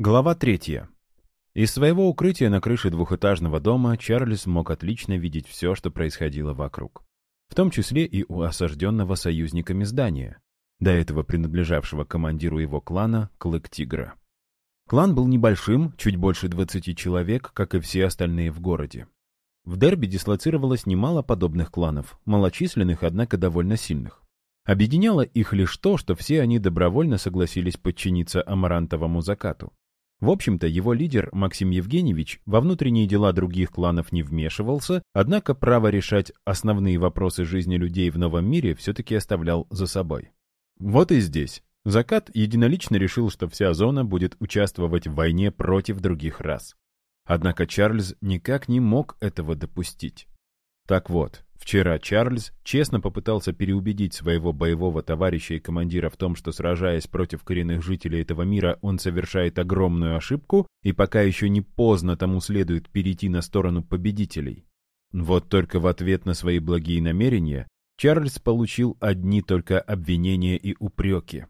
Глава третья. Из своего укрытия на крыше двухэтажного дома Чарльз мог отлично видеть все, что происходило вокруг. В том числе и у осажденного союзниками здания, до этого принадлежавшего командиру его клана Клык Тигра. Клан был небольшим, чуть больше 20 человек, как и все остальные в городе. В Дерби дислоцировалось немало подобных кланов, малочисленных, однако довольно сильных. Объединяло их лишь то, что все они добровольно согласились подчиниться Амарантовому закату. В общем-то, его лидер Максим Евгеньевич во внутренние дела других кланов не вмешивался, однако право решать основные вопросы жизни людей в новом мире все-таки оставлял за собой. Вот и здесь. Закат единолично решил, что вся зона будет участвовать в войне против других рас. Однако Чарльз никак не мог этого допустить. Так вот, вчера Чарльз честно попытался переубедить своего боевого товарища и командира в том, что сражаясь против коренных жителей этого мира, он совершает огромную ошибку, и пока еще не поздно тому следует перейти на сторону победителей. Вот только в ответ на свои благие намерения Чарльз получил одни только обвинения и упреки.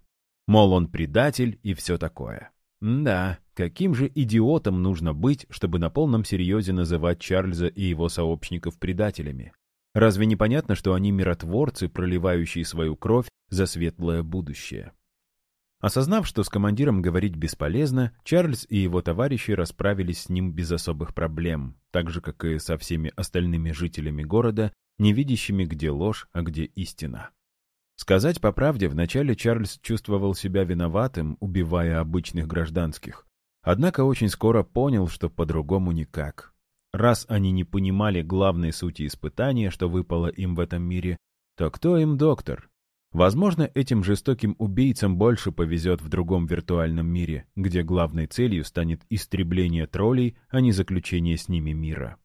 Мол, он предатель и все такое. Да, каким же идиотом нужно быть, чтобы на полном серьезе называть Чарльза и его сообщников предателями? Разве не понятно, что они миротворцы, проливающие свою кровь за светлое будущее? Осознав, что с командиром говорить бесполезно, Чарльз и его товарищи расправились с ним без особых проблем, так же, как и со всеми остальными жителями города, не видящими, где ложь, а где истина. Сказать по правде, вначале Чарльз чувствовал себя виноватым, убивая обычных гражданских. Однако очень скоро понял, что по-другому никак. Раз они не понимали главной сути испытания, что выпало им в этом мире, то кто им доктор? Возможно, этим жестоким убийцам больше повезет в другом виртуальном мире, где главной целью станет истребление троллей, а не заключение с ними мира.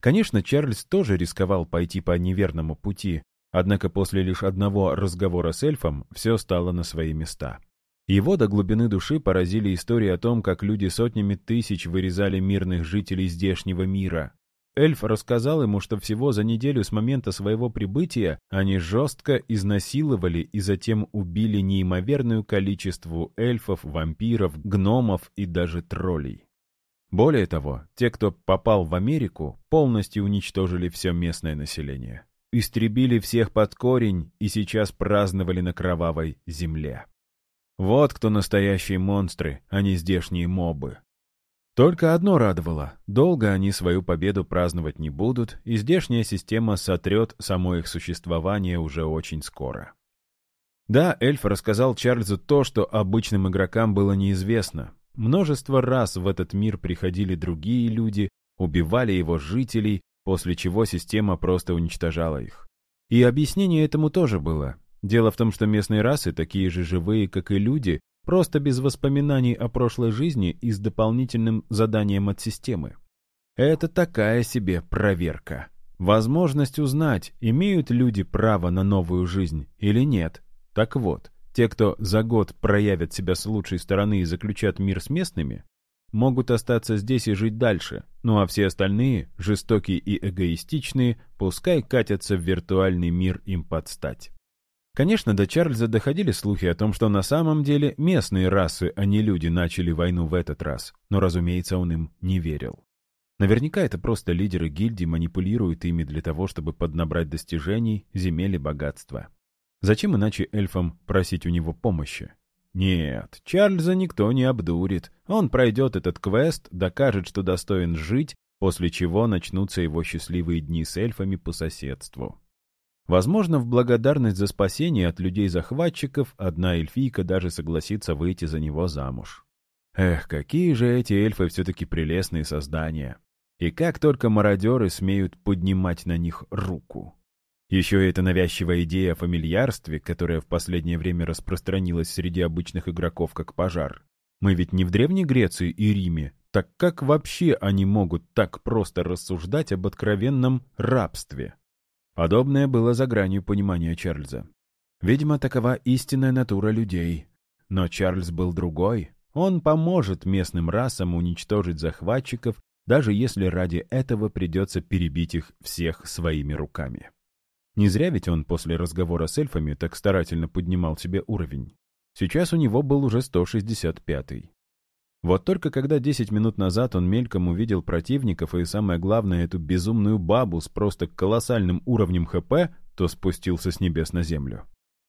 Конечно, Чарльз тоже рисковал пойти по неверному пути, Однако после лишь одного разговора с эльфом все стало на свои места. Его до глубины души поразили истории о том, как люди сотнями тысяч вырезали мирных жителей здешнего мира. Эльф рассказал ему, что всего за неделю с момента своего прибытия они жестко изнасиловали и затем убили неимоверное количество эльфов, вампиров, гномов и даже троллей. Более того, те, кто попал в Америку, полностью уничтожили все местное население истребили всех под корень и сейчас праздновали на кровавой земле. Вот кто настоящие монстры, а не здешние мобы. Только одно радовало — долго они свою победу праздновать не будут, и здешняя система сотрет само их существование уже очень скоро. Да, эльф рассказал Чарльзу то, что обычным игрокам было неизвестно. Множество раз в этот мир приходили другие люди, убивали его жителей, после чего система просто уничтожала их. И объяснение этому тоже было. Дело в том, что местные расы такие же живые, как и люди, просто без воспоминаний о прошлой жизни и с дополнительным заданием от системы. Это такая себе проверка. Возможность узнать, имеют люди право на новую жизнь или нет. Так вот, те, кто за год проявят себя с лучшей стороны и заключат мир с местными, могут остаться здесь и жить дальше, ну а все остальные, жестокие и эгоистичные, пускай катятся в виртуальный мир им подстать. Конечно, до Чарльза доходили слухи о том, что на самом деле местные расы, а не люди, начали войну в этот раз, но, разумеется, он им не верил. Наверняка это просто лидеры гильдии манипулируют ими для того, чтобы поднабрать достижений, земель и богатства. Зачем иначе эльфам просить у него помощи? Нет, Чарльза никто не обдурит. Он пройдет этот квест, докажет, что достоин жить, после чего начнутся его счастливые дни с эльфами по соседству. Возможно, в благодарность за спасение от людей-захватчиков одна эльфийка даже согласится выйти за него замуж. Эх, какие же эти эльфы все-таки прелестные создания. И как только мародеры смеют поднимать на них руку. Еще эта навязчивая идея о фамильярстве, которая в последнее время распространилась среди обычных игроков как пожар. Мы ведь не в Древней Греции и Риме, так как вообще они могут так просто рассуждать об откровенном рабстве? Подобное было за гранью понимания Чарльза. Видимо, такова истинная натура людей. Но Чарльз был другой. Он поможет местным расам уничтожить захватчиков, даже если ради этого придется перебить их всех своими руками. Не зря ведь он после разговора с эльфами так старательно поднимал себе уровень. Сейчас у него был уже 165-й. Вот только когда 10 минут назад он мельком увидел противников и, самое главное, эту безумную бабу с просто колоссальным уровнем ХП, то спустился с небес на землю.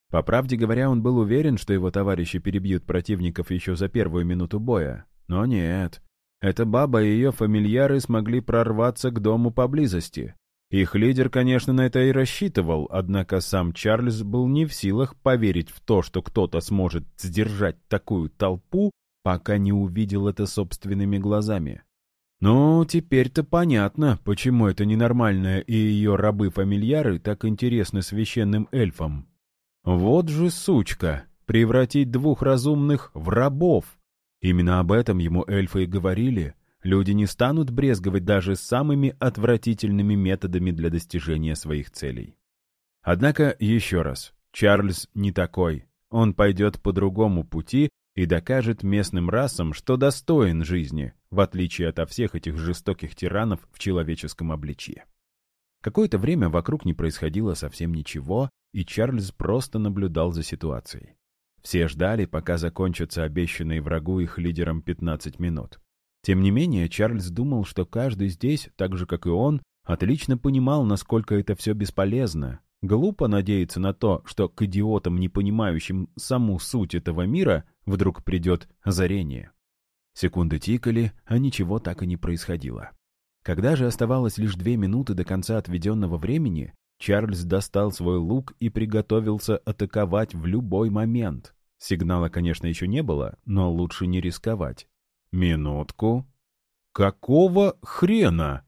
По правде говоря, он был уверен, что его товарищи перебьют противников еще за первую минуту боя. Но нет. Эта баба и ее фамильяры смогли прорваться к дому поблизости. Их лидер, конечно, на это и рассчитывал, однако сам Чарльз был не в силах поверить в то, что кто-то сможет сдержать такую толпу, пока не увидел это собственными глазами. Ну, теперь-то понятно, почему эта ненормальная и ее рабы-фамильяры так интересны священным эльфам. Вот же сучка, превратить двух разумных в рабов. Именно об этом ему эльфы и говорили. Люди не станут брезговать даже самыми отвратительными методами для достижения своих целей. Однако, еще раз, Чарльз не такой. Он пойдет по другому пути и докажет местным расам, что достоин жизни, в отличие от всех этих жестоких тиранов в человеческом обличье. Какое-то время вокруг не происходило совсем ничего, и Чарльз просто наблюдал за ситуацией. Все ждали, пока закончатся обещанные врагу их лидерам 15 минут. Тем не менее, Чарльз думал, что каждый здесь, так же как и он, отлично понимал, насколько это все бесполезно. Глупо надеяться на то, что к идиотам, не понимающим саму суть этого мира, вдруг придет озарение. Секунды тикали, а ничего так и не происходило. Когда же оставалось лишь две минуты до конца отведенного времени, Чарльз достал свой лук и приготовился атаковать в любой момент. Сигнала, конечно, еще не было, но лучше не рисковать. Минутку. Какого хрена?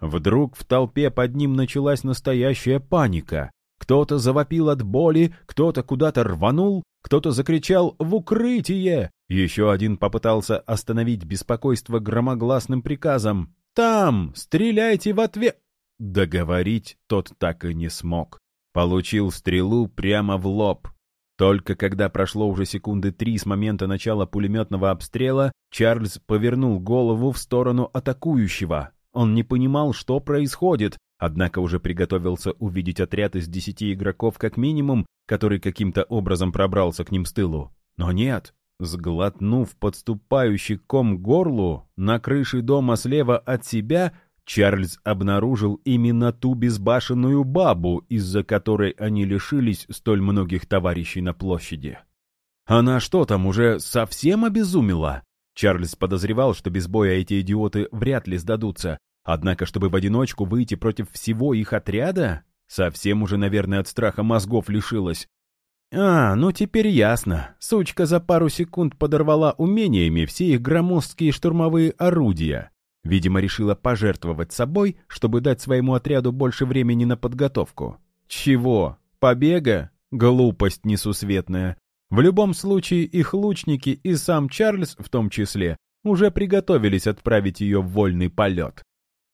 Вдруг в толпе под ним началась настоящая паника. Кто-то завопил от боли, кто-то куда-то рванул, кто-то закричал «В укрытие!». Еще один попытался остановить беспокойство громогласным приказом «Там! Стреляйте в ответ!». Договорить тот так и не смог. Получил стрелу прямо в лоб. Только когда прошло уже секунды три с момента начала пулеметного обстрела, Чарльз повернул голову в сторону атакующего. Он не понимал, что происходит, однако уже приготовился увидеть отряд из десяти игроков как минимум, который каким-то образом пробрался к ним с тылу. Но нет. Сглотнув подступающий ком горлу, на крыше дома слева от себя Чарльз обнаружил именно ту безбашенную бабу, из-за которой они лишились столь многих товарищей на площади. Она что там, уже совсем обезумела? Чарльз подозревал, что без боя эти идиоты вряд ли сдадутся, однако чтобы в одиночку выйти против всего их отряда? Совсем уже, наверное, от страха мозгов лишилась. А, ну теперь ясно. Сучка за пару секунд подорвала умениями все их громоздкие штурмовые орудия. Видимо, решила пожертвовать собой, чтобы дать своему отряду больше времени на подготовку. Чего? Побега? Глупость несусветная. В любом случае, их лучники и сам Чарльз в том числе уже приготовились отправить ее в вольный полет.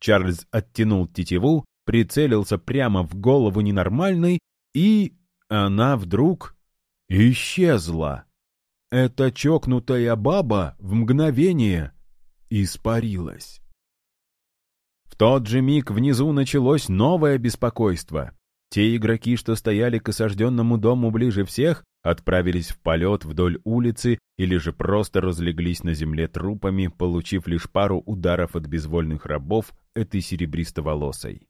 Чарльз оттянул тетиву, прицелился прямо в голову ненормальной, и она вдруг исчезла. Эта чокнутая баба в мгновение испарилась. В тот же миг внизу началось новое беспокойство. Те игроки, что стояли к осажденному дому ближе всех, отправились в полет вдоль улицы или же просто разлеглись на земле трупами, получив лишь пару ударов от безвольных рабов этой серебристоволосой.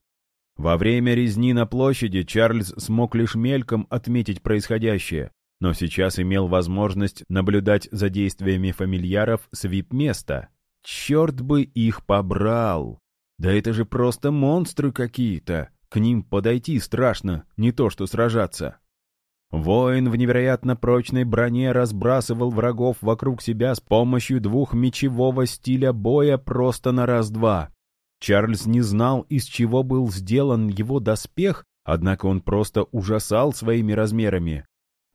Во время резни на площади Чарльз смог лишь мельком отметить происходящее, но сейчас имел возможность наблюдать за действиями фамильяров с вип-места. Черт бы их побрал! Да это же просто монстры какие-то. К ним подойти страшно, не то что сражаться. Воин в невероятно прочной броне разбрасывал врагов вокруг себя с помощью двухмечевого стиля боя просто на раз-два. Чарльз не знал, из чего был сделан его доспех, однако он просто ужасал своими размерами.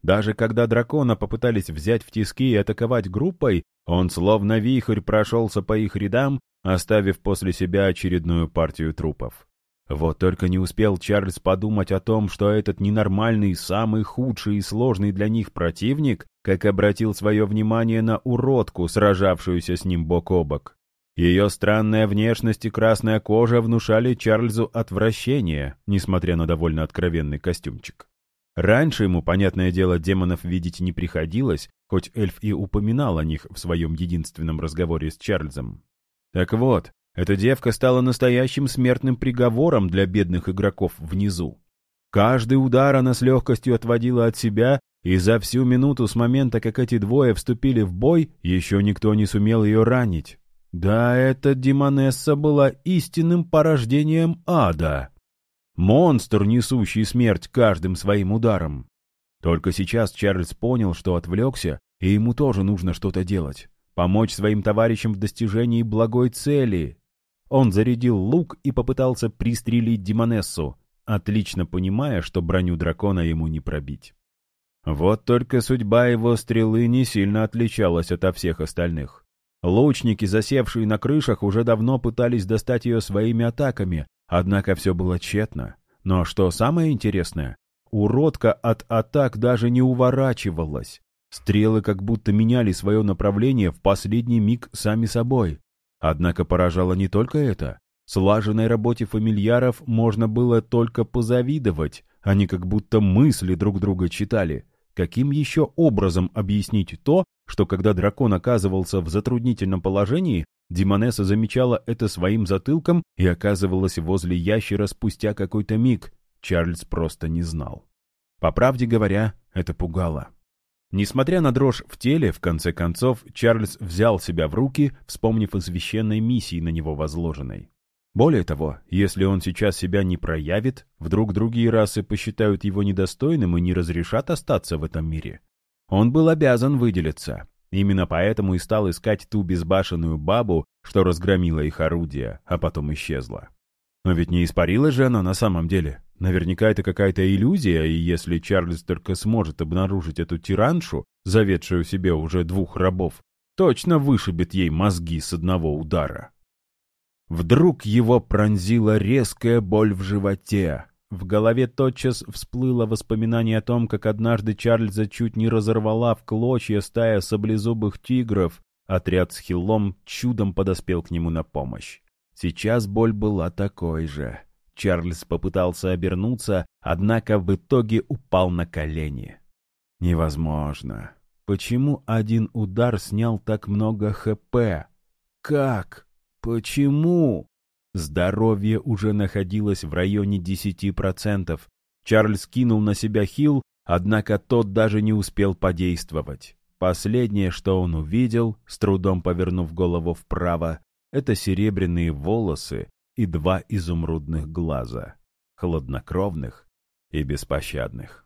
Даже когда дракона попытались взять в тиски и атаковать группой, он словно вихрь прошелся по их рядам, оставив после себя очередную партию трупов. Вот только не успел Чарльз подумать о том, что этот ненормальный, самый худший и сложный для них противник, как обратил свое внимание на уродку, сражавшуюся с ним бок о бок. Ее странная внешность и красная кожа внушали Чарльзу отвращение, несмотря на довольно откровенный костюмчик. Раньше ему, понятное дело, демонов видеть не приходилось, хоть эльф и упоминал о них в своем единственном разговоре с Чарльзом. Так вот, эта девка стала настоящим смертным приговором для бедных игроков внизу. Каждый удар она с легкостью отводила от себя, и за всю минуту с момента, как эти двое вступили в бой, еще никто не сумел ее ранить. Да, эта Димонесса была истинным порождением ада. Монстр, несущий смерть каждым своим ударом. Только сейчас Чарльз понял, что отвлекся, и ему тоже нужно что-то делать. Помочь своим товарищам в достижении благой цели. Он зарядил лук и попытался пристрелить Димонессу, отлично понимая, что броню дракона ему не пробить. Вот только судьба его стрелы не сильно отличалась от всех остальных. Лучники, засевшие на крышах, уже давно пытались достать ее своими атаками, однако все было тщетно. Но что самое интересное, уродка от атак даже не уворачивалась. Стрелы как будто меняли свое направление в последний миг сами собой. Однако поражало не только это. Слаженной работе фамильяров можно было только позавидовать. Они как будто мысли друг друга читали. Каким еще образом объяснить то, что когда дракон оказывался в затруднительном положении, Димонеса замечала это своим затылком и оказывалась возле ящера спустя какой-то миг? Чарльз просто не знал. По правде говоря, это пугало. Несмотря на дрожь в теле, в конце концов, Чарльз взял себя в руки, вспомнив о священной миссии на него возложенной. Более того, если он сейчас себя не проявит, вдруг другие расы посчитают его недостойным и не разрешат остаться в этом мире. Он был обязан выделиться. Именно поэтому и стал искать ту безбашенную бабу, что разгромила их орудие, а потом исчезла. Но ведь не испарилась же она на самом деле. Наверняка это какая-то иллюзия, и если Чарльз только сможет обнаружить эту тираншу, заведшую себе уже двух рабов, точно вышибет ей мозги с одного удара. Вдруг его пронзила резкая боль в животе. В голове тотчас всплыло воспоминание о том, как однажды Чарльза чуть не разорвала в клочья стая саблезубых тигров. Отряд с Хиллом чудом подоспел к нему на помощь. Сейчас боль была такой же. Чарльз попытался обернуться, однако в итоге упал на колени. Невозможно. Почему один удар снял так много ХП? Как? Почему? Здоровье уже находилось в районе 10%. Чарльз кинул на себя хил, однако тот даже не успел подействовать. Последнее, что он увидел, с трудом повернув голову вправо, это серебряные волосы и два изумрудных глаза, хладнокровных и беспощадных.